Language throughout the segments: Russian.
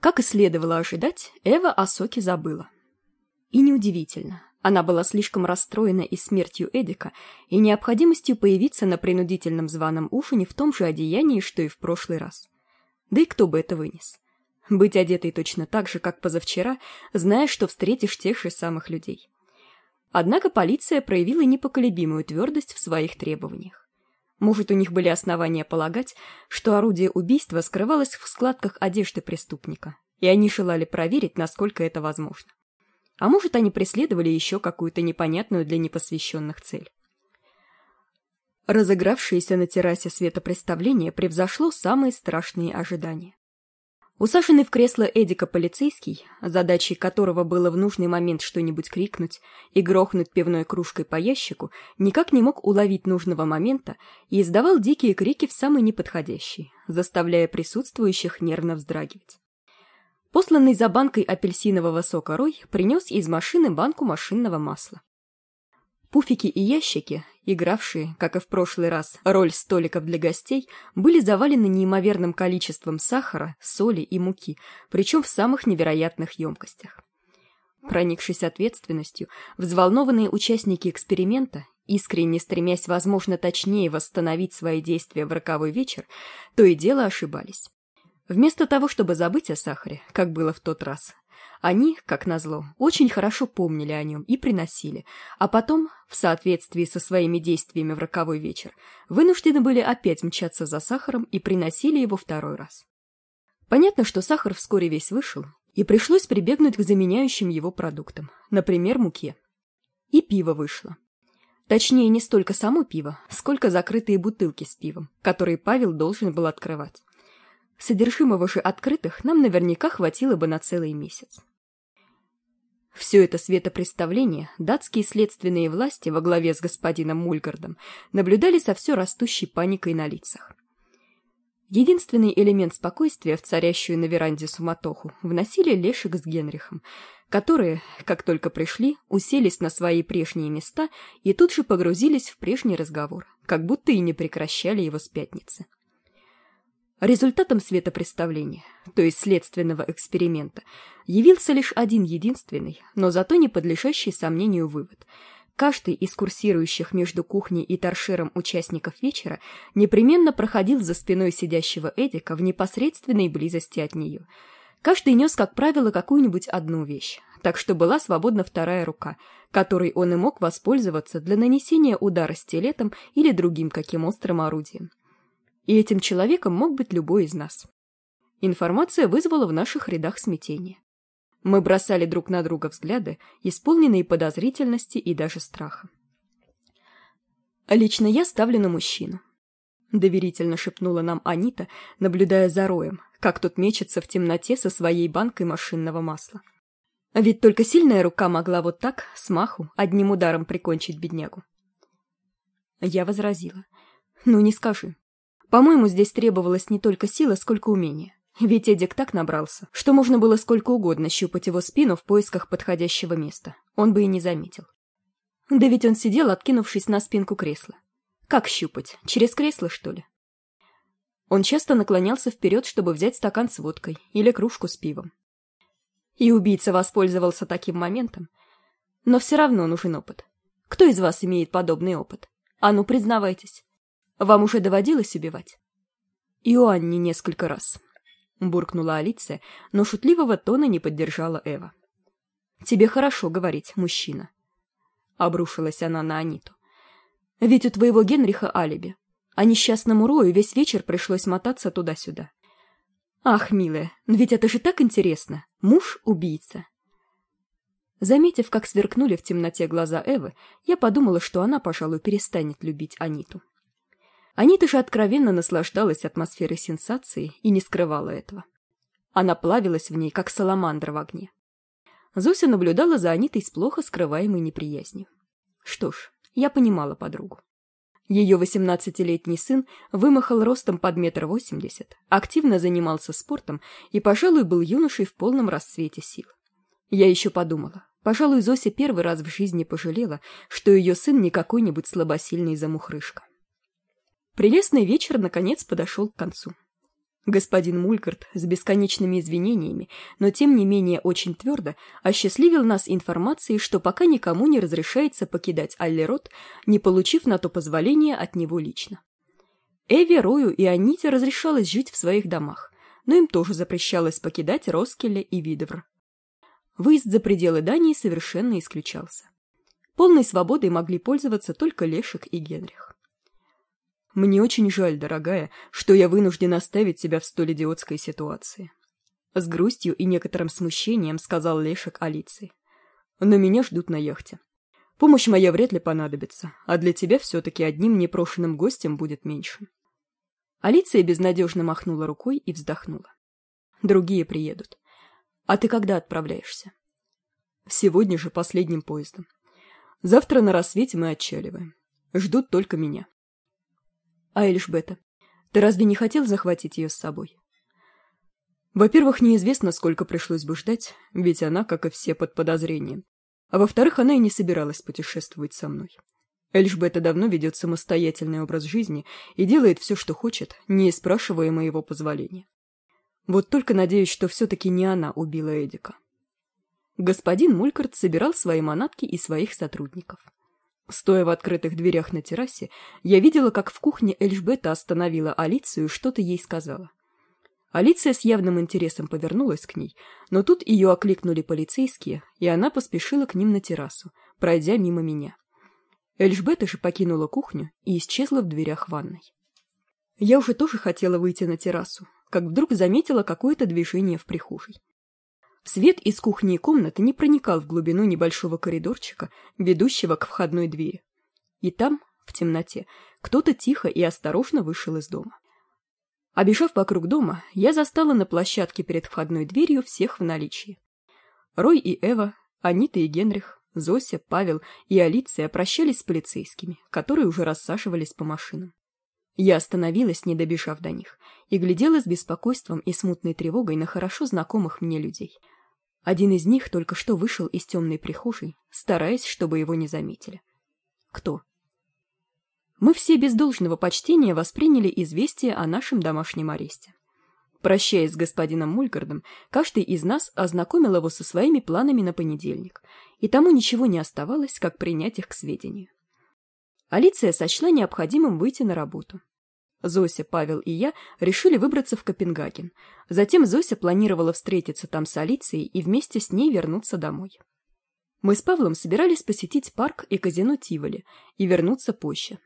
как и следовало ожидать эва о соке забыла. И неудивительно она была слишком расстроена и смертью эдика и необходимостью появиться на принудительном званом ужине в том же одеянии что и в прошлый раз. Да и кто бы это вынес? Быть одетой точно так же как позавчера зная что встретишь тех же самых людей. Однако полиция проявила непоколебимую твердость в своих требованиях может у них были основания полагать что орудие убийства скрывалось в складках одежды преступника и они желали проверить насколько это возможно. А может они преследовали еще какую-то непонятную для непосвященных цель. Разыгравшееся на террасе светопредставление превзошло самые страшные ожидания усаженный в кресло эдика полицейский задачей которого было в нужный момент что нибудь крикнуть и грохнуть пивной кружкой по ящику никак не мог уловить нужного момента и издавал дикие крики в самый неподходящий заставляя присутствующих нервно вздрагивать. Посланный за банкой апельсинового сока рой принес из машины банку машинного масла пуфики и ящики игравшие как и в прошлый раз роль столиков для гостей были завалены неимоверным количеством сахара соли и муки причем в самых невероятных емкостях проникшись ответственностью взволнованные участники эксперимента искренне стремясь возможно точнее восстановить свои действия в роковой вечер то и дело ошибались. Вместо того чтобы забыть о сахаре как было в тот раз они как назло очень хорошо помнили о нем и приносили. А потом в соответствии со своими действиями в роковой вечер вынуждены были опять мчаться за сахаром и приносили его второй раз. Понятно что сахар вскоре весь вышел и пришлось прибегнуть к заменяющим его продуктам например муке. И пиво вышло. Точнее не столько само пиво сколько закрытые бутылки с пивом которые павел должен был открывать. Содержимого же открытых нам наверняка хватило бы на целый месяц все это светопредставление датские следственные власти во главе с господином мульгардом наблюдали со все растущей паникой на лицах. Единственный элемент спокойствия в царящую на веранде суматоху вносили лешик с генрихом которые как только пришли уселись на свои прежние места и тут же погрузились в прежний разговор как будто и не прекращали его с пятницы Результатом светопредставления, то есть следственного эксперимента, явился лишь один единственный, но зато не подлежащий сомнению вывод. Каждый из курсирующих между кухней и торшером участников вечера непременно проходил за спиной сидящего Эдика в непосредственной близости от нее. Каждый нес, как правило, какую-нибудь одну вещь, так что была свободна вторая рука, которой он и мог воспользоваться для нанесения удара стилетом или другим каким острым орудием и этим человеком мог быть любой из нас. Информация вызвала в наших рядах смятение. Мы бросали друг на друга взгляды исполненные подозрительности и даже страха. Лично я ставлю на мужчину доверительно шепнула нам анита наблюдая за роем как тот мечется в темноте со своей банкой машинного масла. Ведь только сильная рука могла вот так смаху одним ударом прикончить беднягу я возразила. Ну не скажи по-моему, здесь требовалось не только сила, сколько умения. Ведь Эдик так набрался, что можно было сколько угодно щупать его спину в поисках подходящего места. Он бы и не заметил. Да ведь он сидел, откинувшись на спинку кресла. Как щупать? Через кресло, что ли? Он часто наклонялся вперед, чтобы взять стакан с водкой или кружку с пивом. И убийца воспользовался таким моментом. Но все равно нужен опыт. Кто из вас имеет подобный опыт? А ну, признавайтесь вам уже доводилось убивать? Иоанни несколько раз буркнула алиция но шутливого тона не поддержала эва. Тебе хорошо говорить мужчина обрушилась она на аниту. Ведь у твоего генриха алиби. А несчастному рою весь вечер пришлось мотаться туда сюда ах милая ведь это же так интересно. Муж убийца. Заметив как сверкнули в темноте глаза эвы я подумала что она пожалуй перестанет любить аниту Анита же откровенно наслаждалась атмосферой сенсации и не скрывала этого. Она плавилась в ней, как саламандра в огне. Зося наблюдала за Анитой с плохо скрываемой неприязнью. Что ж, я понимала подругу. Ее восемнадцатилетний сын вымахал ростом под метр восемьдесят, активно занимался спортом и, пожалуй, был юношей в полном расцвете сил. Я еще подумала, пожалуй, Зося первый раз в жизни пожалела, что ее сын не какой-нибудь слабосильный замухрышка прелестный вечер наконец подошел к концу Господин Мулькарт с бесконечными извинениями, но тем не менее очень твердо, осчастливил нас информацией, что пока никому не разрешается покидать Аллерот, не получив на то позволение от него лично. Эви, Рою и Аните разрешалось жить в своих домах, но им тоже запрещалось покидать Роскеле и Видовр. Выезд за пределы Дании совершенно исключался. Полной свободой могли пользоваться только Лешек и Генрих. Мне очень жаль, дорогая, что я вынужден оставить тебя в столь идиотской ситуации. С грустью и некоторым смущением сказал Лешек Алиции. Но меня ждут на яхте. Помощь моя вряд ли понадобится, а для тебя все-таки одним непрошенным гостем будет меньше. Алиция безнадежно махнула рукой и вздохнула. Другие приедут. А ты когда отправляешься? Сегодня же последним поездом. Завтра на рассвете мы отчаливаем. Ждут только меня. А Эльшбета, ты разве не хотел захватить ее с собой? Во-первых, неизвестно, сколько пришлось бы ждать, ведь она, как и все, под подозрением. А во-вторых, она и не собиралась путешествовать со мной. Эльшбета давно ведет самостоятельный образ жизни и делает все, что хочет, не спрашивая моего позволения. Вот только надеюсь, что все-таки не она убила Эдика. Господин Мулькарт собирал свои манатки и своих сотрудников. Стоя в открытых дверях на террасе, я видела, как в кухне Эльжбета остановила Алицию и что-то ей сказала. Алиция с явным интересом повернулась к ней, но тут ее окликнули полицейские, и она поспешила к ним на террасу, пройдя мимо меня. Эльжбета же покинула кухню и исчезла в дверях ванной. Я уже тоже хотела выйти на террасу, как вдруг заметила какое-то движение в прихожей. Свет из кухни и комнаты не проникал в глубину небольшого коридорчика, ведущего к входной двери. И там, в темноте, кто-то тихо и осторожно вышел из дома. Обежав вокруг дома, я застала на площадке перед входной дверью всех в наличии. Рой и Эва, Анита и Генрих, Зося, Павел и Алиция прощались с полицейскими, которые уже рассаживались по машинам. Я остановилась, не добежав до них, и глядела с беспокойством и смутной тревогой на хорошо знакомых мне людей. Один из них только что вышел из темной прихожей, стараясь, чтобы его не заметили. Кто? Мы все без должного почтения восприняли известие о нашем домашнем аресте. Прощаясь с господином Мулькардом, каждый из нас ознакомил его со своими планами на понедельник, и тому ничего не оставалось, как принять их к сведению. Алиция сочла необходимым выйти на работу. Зося, Павел и я решили выбраться в Копенгаген. Затем Зося планировала встретиться там с Алицией и вместе с ней вернуться домой. Мы с Павлом собирались посетить парк и казино Тиволи и вернуться позже.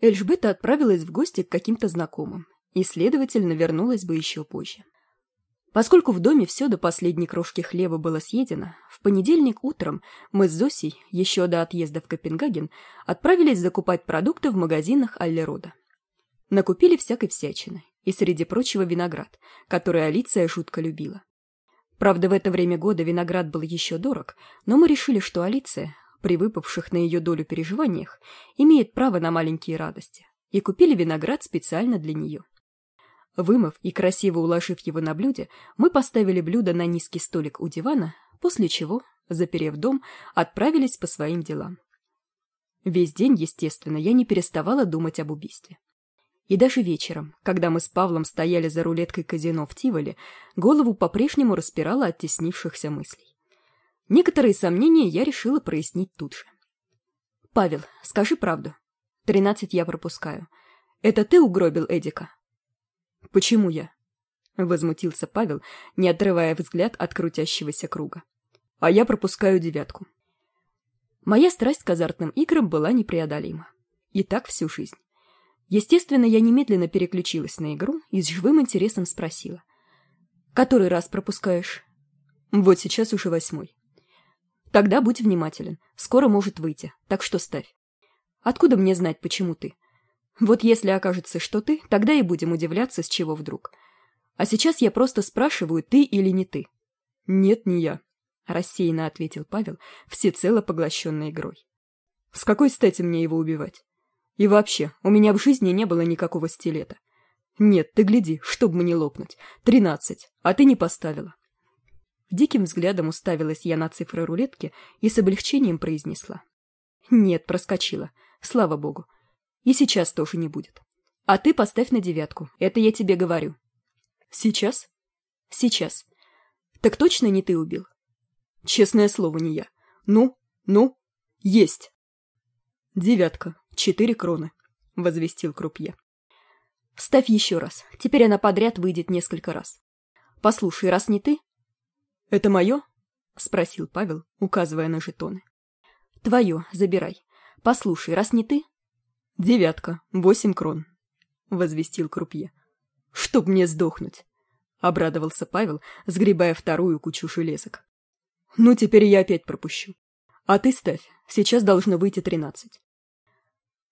Эльжбета отправилась в гости к каким-то знакомым и, следовательно, вернулась бы еще позже. Поскольку в доме все до последней крошки хлеба было съедено, в понедельник утром мы с Зосей, еще до отъезда в Копенгаген, отправились закупать продукты в магазинах Аллерода. Накупили всякой всячины, и среди прочего виноград, который Алиция жутко любила. Правда, в это время года виноград был еще дорог, но мы решили, что Алиция, при выпавших на ее долю переживаниях, имеет право на маленькие радости, и купили виноград специально для нее. Вымыв и красиво уложив его на блюде, мы поставили блюдо на низкий столик у дивана, после чего, заперев дом, отправились по своим делам. Весь день, естественно, я не переставала думать об убийстве. И даже вечером, когда мы с Павлом стояли за рулеткой казино в Тиволе, голову по-прежнему распирала от теснившихся мыслей. Некоторые сомнения я решила прояснить тут же. «Павел, скажи правду. Тринадцать я пропускаю. Это ты угробил Эдика?» «Почему я?» — возмутился Павел, не отрывая взгляд от крутящегося круга. «А я пропускаю девятку». Моя страсть к азартным играм была непреодолима. И так всю жизнь. Естественно, я немедленно переключилась на игру и с живым интересом спросила. «Который раз пропускаешь?» «Вот сейчас уже восьмой». «Тогда будь внимателен. Скоро может выйти, так что ставь». «Откуда мне знать, почему ты?» Вот если окажется, что ты, тогда и будем удивляться, с чего вдруг. А сейчас я просто спрашиваю, ты или не ты. Нет, не я, рассеянно ответил Павел, всецело поглощенный игрой. С какой стати мне его убивать? И вообще, у меня в жизни не было никакого стилета. Нет, ты гляди, чтоб мне лопнуть. Тринадцать, а ты не поставила. Диким взглядом уставилась я на цифры рулетки и с облегчением произнесла. Нет, проскочила. Слава богу. И сейчас тоже не будет. А ты поставь на девятку, это я тебе говорю. Сейчас? Сейчас. Так точно не ты убил? Честное слово, не я. Ну, ну, есть. Девятка, четыре кроны, возвестил Крупье. Ставь еще раз. Теперь она подряд выйдет несколько раз. Послушай, раз не ты... Это мое? Спросил Павел, указывая на жетоны. Твое, забирай. Послушай, раз не ты... Девятка, восемь крон, возвестил Крупье. Чтоб мне сдохнуть. Обрадовался Павел, сгребая вторую кучу железок. Ну, теперь я опять пропущу. А ты ставь, сейчас должно выйти тринадцать.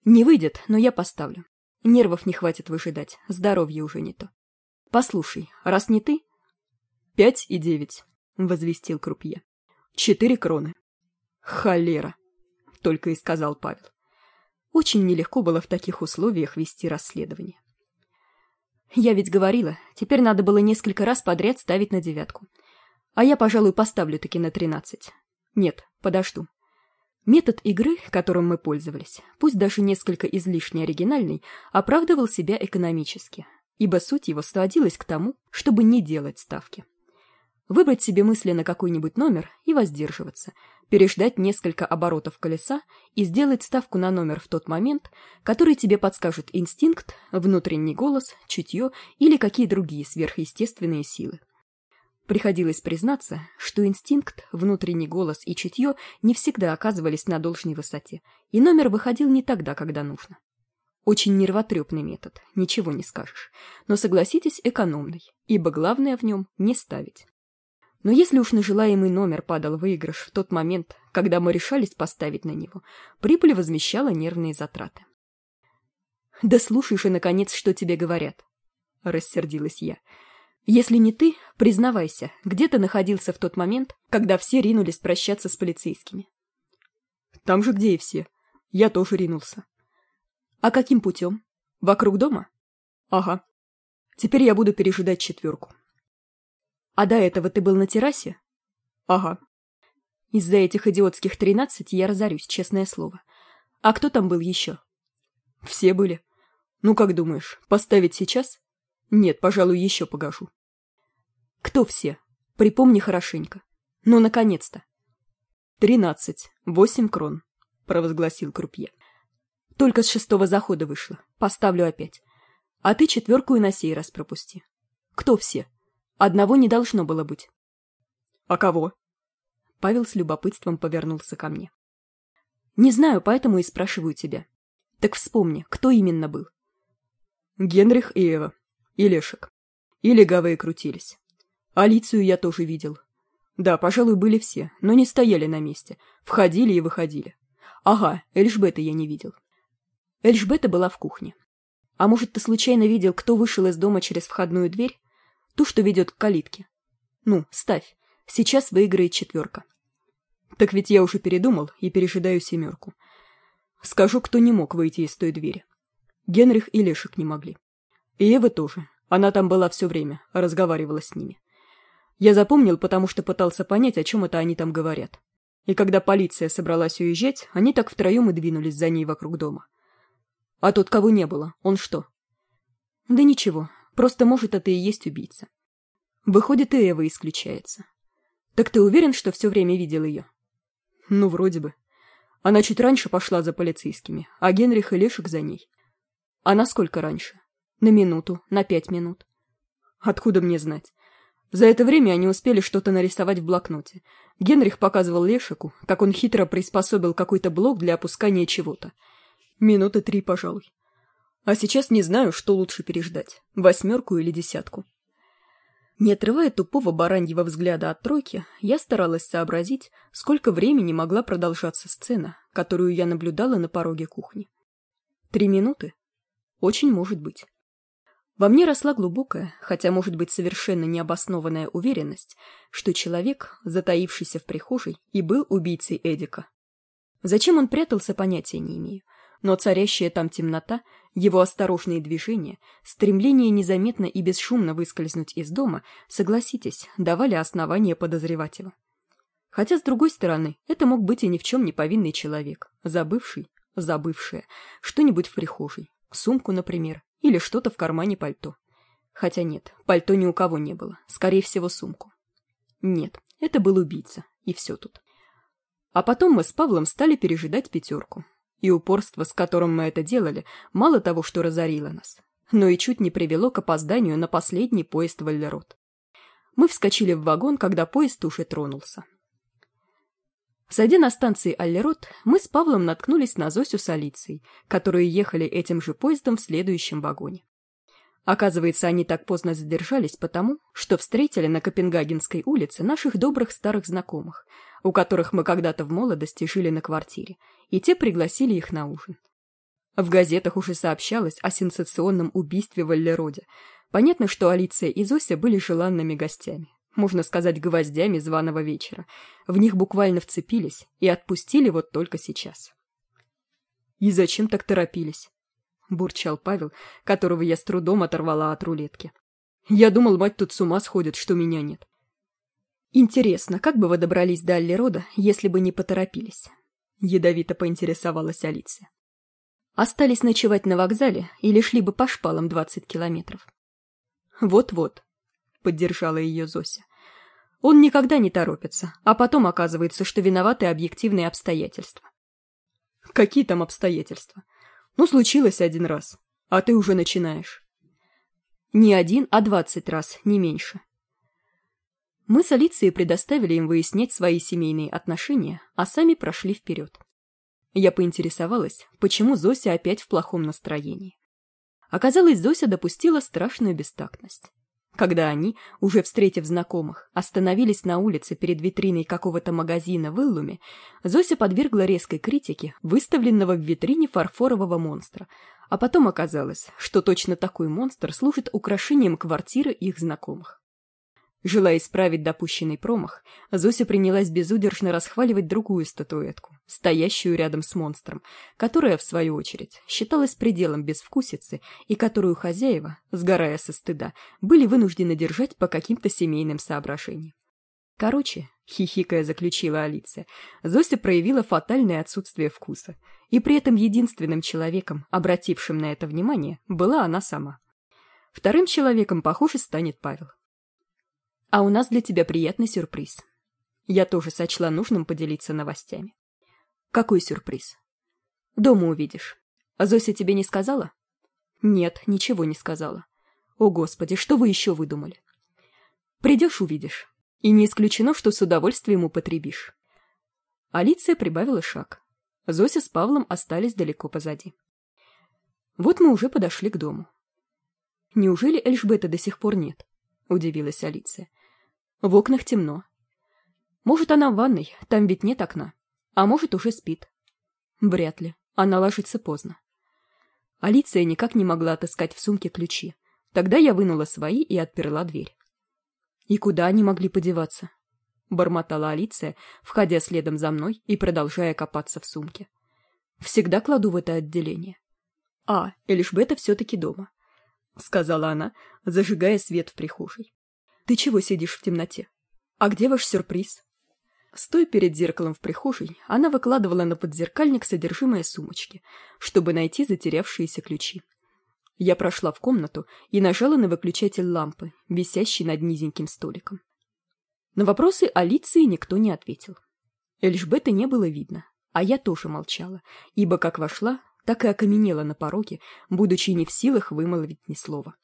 Не выйдет, но я поставлю. Нервов не хватит выжидать, здоровье уже не то. Послушай, раз не ты... Пять и девять, возвестил Крупье. Четыре кроны. Холера, только и сказал Павел. Очень нелегко было в таких условиях вести расследование. Я ведь говорила, теперь надо было несколько раз подряд ставить на девятку. А я, пожалуй, поставлю таки на тринадцать. Нет, подожду. Метод игры, которым мы пользовались, пусть даже несколько излишне оригинальный, оправдывал себя экономически, ибо суть его сводилась к тому, чтобы не делать ставки. Выбрать себе мысли на какой-нибудь номер и воздерживаться, переждать несколько оборотов колеса и сделать ставку на номер в тот момент, который тебе подскажет инстинкт, внутренний голос, чутье или какие другие сверхъестественные силы. Приходилось признаться, что инстинкт, внутренний голос и чутье не всегда оказывались на должной высоте, и номер выходил не тогда, когда нужно. Очень нервотрепный метод, ничего не скажешь, но согласитесь, экономный, ибо главное в нем не ставить. Но если уж на желаемый номер падал выигрыш в тот момент, когда мы решались поставить на него, прибыль возмещала нервные затраты. «Да слушай же, наконец, что тебе говорят!» — рассердилась я — если не ты, признавайся, где ты находился в тот момент, когда все ринулись прощаться с полицейскими? Там же, где и все. Я тоже ринулся. А каким путем? Вокруг дома? Ага. Теперь я буду пережидать четверку. А до этого ты был на террасе? Ага. Из-за этих идиотских тринадцати я разорюсь, честное слово. А кто там был еще? Все были. Ну, как думаешь, поставить сейчас? Нет, пожалуй, еще погожу. Кто все? Припомни хорошенько. Ну, наконец-то. Тринадцать. Восемь крон, провозгласил Крупье. Только с шестого захода вышло. Поставлю опять. А ты четверку и на сей раз пропусти. Кто все? Одного не должно было быть. А кого? Павел с любопытством повернулся ко мне. Не знаю, поэтому и спрашиваю тебя. Так вспомни, кто именно был? Генрих и Эва. И Лешек. И легавые крутились. Алицию я тоже видел. Да, пожалуй, были все, но не стояли на месте. Входили и выходили. Ага, Эльжбета я не видел. Эльжбета была в кухне. А может, ты случайно видел, кто вышел из дома через входную дверь? Ту, что ведет к калитке. Ну, ставь. Сейчас выиграет четверка. Так ведь я уже передумал и пережидаю семерку. Скажу, кто не мог выйти из той двери. Генрих и Лешек не могли. И Ева тоже. Она там была все время, разговаривала с ними. Я запомнил, потому что пытался понять, о чем это они там говорят. И когда полиция собралась уезжать, они так втроем и двинулись за ней вокруг дома. А тот, кого не было, он что? Да ничего, просто может это и есть убийца. Выходит, и Эва исключается. Так ты уверен, что все время видел ее? Ну, вроде бы. Она чуть раньше пошла за полицейскими, а Генрих и Лешек за ней. А насколько раньше? На минуту, на пять минут. Откуда мне знать? За это время они успели что-то нарисовать в блокноте. Генрих показывал Лешику, как он хитро приспособил какой-то блок для опускания чего-то. Минуты три, пожалуй. А сейчас не знаю, что лучше переждать, восьмерку или десятку. Не отрывая тупого бараньего взгляда от тройки, я старалась сообразить, сколько времени могла продолжаться сцена, которую я наблюдала на пороге кухни. Три минуты? Очень может быть. Во мне росла глубокая, хотя, может быть, совершенно необоснованная уверенность, что человек, затаившийся в прихожей, и был убийцей Эдика. Зачем он прятался, понятия не имею. Но царящая там темнота, его осторожные движения, стремление незаметно и бесшумно выскользнуть из дома, согласитесь, давали основания подозревать его. Хотя, с другой стороны, это мог быть и ни в чем не повинный человек, забывший, забывшая, что-нибудь в прихожей, сумку, например, или что-то в кармане пальто. Хотя нет, пальто ни у кого не было, скорее всего, сумку. Нет, это был убийца, и все тут. А потом мы с Павлом стали пережидать пятерку. И упорство, с которым мы это делали, мало того, что разорило нас, но и чуть не привело к опозданию на последний поезд в Аллерот. Мы вскочили в вагон, когда поезд уже тронулся. Сойдя на станции Аллерот, мы с Павлом наткнулись на Зосю с Алицией, которые ехали этим же поездом в следующем вагоне. Оказывается, они так поздно задержались потому, что встретили на Копенгагенской улице наших добрых старых знакомых, у которых мы когда-то в молодости жили на квартире, и те пригласили их на ужин. В газетах уже сообщалось о сенсационном убийстве в Аллероде. Понятно, что Алиция и Зося были желанными гостями, можно сказать, гвоздями званого вечера. В них буквально вцепились и отпустили вот только сейчас. «И зачем так торопились?» — бурчал Павел, которого я с трудом оторвала от рулетки. «Я думал, мать тут с ума сходит, что меня нет». «Интересно, как бы вы добрались до Аллерода, если бы не поторопились?» — ядовито поинтересовалась Алиция. «Остались ночевать на вокзале или шли бы по шпалам двадцать километров?» «Вот-вот», — поддержала ее Зося. «Он никогда не торопится, а потом оказывается, что виноваты объективные обстоятельства». «Какие там обстоятельства?» Ну, случилось один раз, а ты уже начинаешь. Не один, а двадцать раз, не меньше. Мы с Алицией предоставили им выяснять свои семейные отношения, а сами прошли вперед. Я поинтересовалась, почему Зося опять в плохом настроении. Оказалось, Зося допустила страшную бестактность. Когда они, уже встретив знакомых, остановились на улице перед витриной какого-то магазина в Иллуме, Зося подвергла резкой критике выставленного в витрине фарфорового монстра, а потом оказалось, что точно такой монстр служит украшением квартиры их знакомых. Желая исправить допущенный промах, Зося принялась безудержно расхваливать другую статуэтку, стоящую рядом с монстром, которая, в свою очередь, считалась пределом безвкусицы и которую хозяева, сгорая со стыда, были вынуждены держать по каким-то семейным соображениям. Короче, хихикая заключила Алиция, Зося проявила фатальное отсутствие вкуса, и при этом единственным человеком, обратившим на это внимание, была она сама. Вторым человеком, похоже, станет Павел. А у нас для тебя приятный сюрприз. Я тоже сочла нужным поделиться новостями. Какой сюрприз? Дома увидишь. А Зося тебе не сказала? Нет, ничего не сказала. О, Господи, что вы еще выдумали? Придешь, увидишь. И не исключено, что с удовольствием употребишь. Алиция прибавила шаг. Зося с Павлом остались далеко позади. Вот мы уже подошли к дому. Неужели Эльжбета до сих пор нет? Удивилась Алиция. В окнах темно. Может, она в ванной, там ведь нет окна. А может, уже спит. Вряд ли. Она ложится поздно. Алиция никак не могла отыскать в сумке ключи. Тогда я вынула свои и отперла дверь. И куда они могли подеваться? Бормотала Алиция, входя следом за мной и продолжая копаться в сумке. Всегда кладу в это отделение. А, Элишбета все-таки дома. Сказала она, зажигая свет в прихожей. Ты чего сидишь в темноте? А где ваш сюрприз? Стоя перед зеркалом в прихожей, она выкладывала на подзеркальник содержимое сумочки, чтобы найти затерявшиеся ключи. Я прошла в комнату и нажала на выключатель лампы, висящий над низеньким столиком. На вопросы Алиции никто не ответил. Эльжбеты не было видно, а я тоже молчала, ибо как вошла, так и окаменела на пороге, будучи не в силах вымолвить ни слова.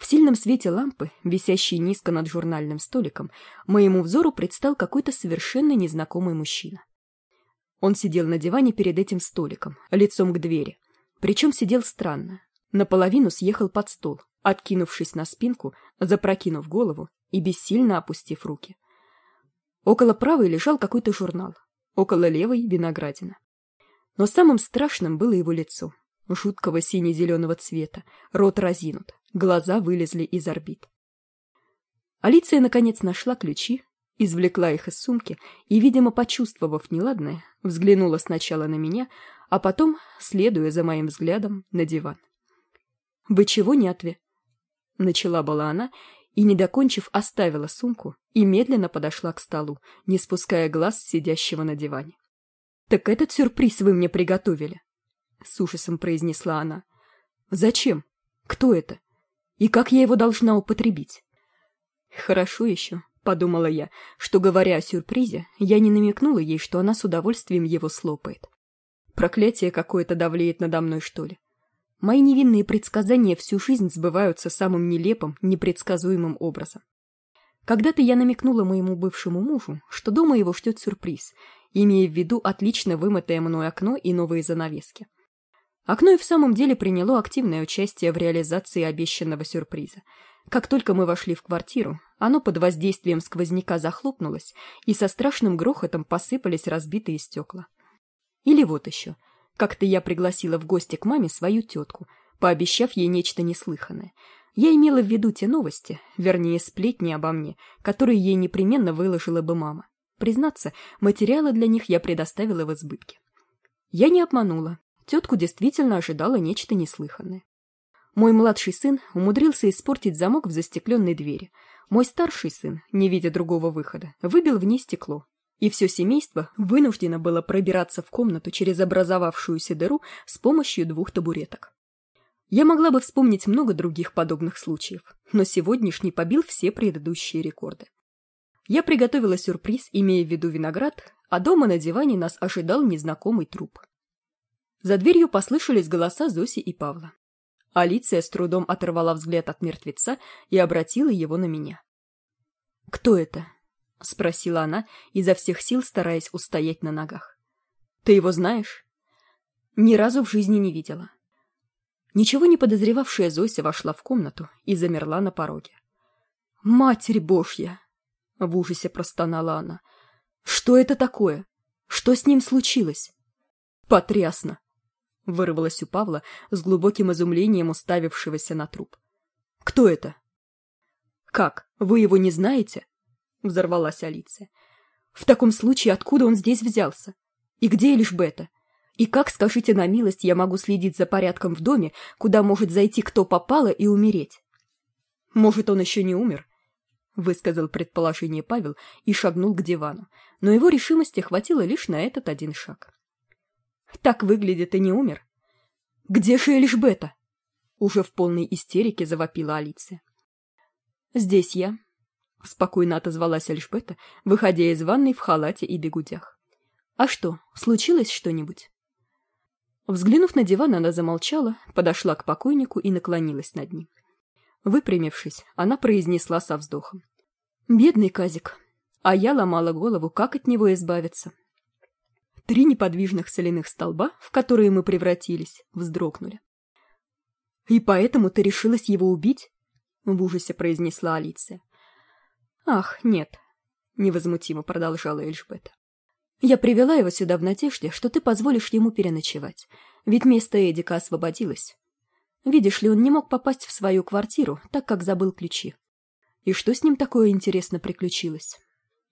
В сильном свете лампы, висящей низко над журнальным столиком, моему взору предстал какой-то совершенно незнакомый мужчина. Он сидел на диване перед этим столиком, лицом к двери. Причем сидел странно. Наполовину съехал под стол, откинувшись на спинку, запрокинув голову и бессильно опустив руки. Около правой лежал какой-то журнал, около левой — виноградина. Но самым страшным было его лицо, жуткого сине-зеленого цвета, рот разинут, глаза вылезли из орбит. Алиция, наконец, нашла ключи, извлекла их из сумки и, видимо, почувствовав неладное, взглянула сначала на меня, а потом, следуя за моим взглядом, на диван. «Вы чего не отве?» Начала была она и, не докончив, оставила сумку и медленно подошла к столу, не спуская глаз сидящего на диване. «Так этот сюрприз вы мне приготовили!» — с ужасом произнесла она. «Зачем? Кто это? И как я его должна употребить? Хорошо еще, подумала я, что, говоря о сюрпризе, я не намекнула ей, что она с удовольствием его слопает. Проклятие какое-то давлеет надо мной, что ли. Мои невинные предсказания всю жизнь сбываются самым нелепым, непредсказуемым образом. Когда-то я намекнула моему бывшему мужу, что дома его ждет сюрприз, имея в виду отлично вымытое мной окно и новые занавески. Окно и в самом деле приняло активное участие в реализации обещанного сюрприза. Как только мы вошли в квартиру, оно под воздействием сквозняка захлопнулось, и со страшным грохотом посыпались разбитые стекла. Или вот еще. Как-то я пригласила в гости к маме свою тетку, пообещав ей нечто неслыханное. Я имела в виду те новости, вернее, сплетни обо мне, которые ей непременно выложила бы мама. Признаться, материалы для них я предоставила в избытке. Я не обманула. Тетку действительно ожидала нечто неслыханное. Мой младший сын умудрился испортить замок в застекленной двери. Мой старший сын, не видя другого выхода, выбил в ней стекло, и все семейство вынуждено было пробираться в комнату через образовавшуюся дыру с помощью двух табуреток. Я могла бы вспомнить много других подобных случаев, но сегодняшний побил все предыдущие рекорды. Я приготовила сюрприз, имея в виду виноград, а дома на диване нас ожидал незнакомый труп. За дверью послышались голоса Зоси и Павла. Алиция с трудом оторвала взгляд от мертвеца и обратила его на меня. «Кто это?» — спросила она, изо всех сил стараясь устоять на ногах. «Ты его знаешь?» «Ни разу в жизни не видела». Ничего не подозревавшая Зося вошла в комнату и замерла на пороге. «Матерь Божья!» — в ужасе простонала она. «Что это такое? Что с ним случилось?» «Потрясно!» — вырвалось у Павла с глубоким изумлением уставившегося на труп. «Кто это?» «Как, вы его не знаете?» — взорвалась Алиция. «В таком случае откуда он здесь взялся? И где Элишбета? И как, скажите на милость, я могу следить за порядком в доме, куда может зайти кто попало и умереть?» «Может, он еще не умер?» — высказал предположение Павел и шагнул к дивану, но его решимости хватило лишь на этот один шаг. «Так выглядит и не умер». «Где же Элишбета?» Уже в полной истерике завопила Алиция. «Здесь я», — спокойно отозвалась Альшбета, выходя из ванной в халате и бегудях. «А что, случилось что-нибудь?» Взглянув на диван, она замолчала, подошла к покойнику и наклонилась над ним. Выпрямившись, она произнесла со вздохом. «Бедный Казик!» А я ломала голову, как от него избавиться. Три неподвижных соляных столба, в которые мы превратились, вздрогнули. «И поэтому ты решилась его убить?» — в ужасе произнесла Алиция. «Ах, нет», — невозмутимо продолжала Эльжбета. «Я привела его сюда в надежде, что ты позволишь ему переночевать, ведь место Эдика освободилось. Видишь ли, он не мог попасть в свою квартиру, так как забыл ключи. И что с ним такое интересно приключилось?»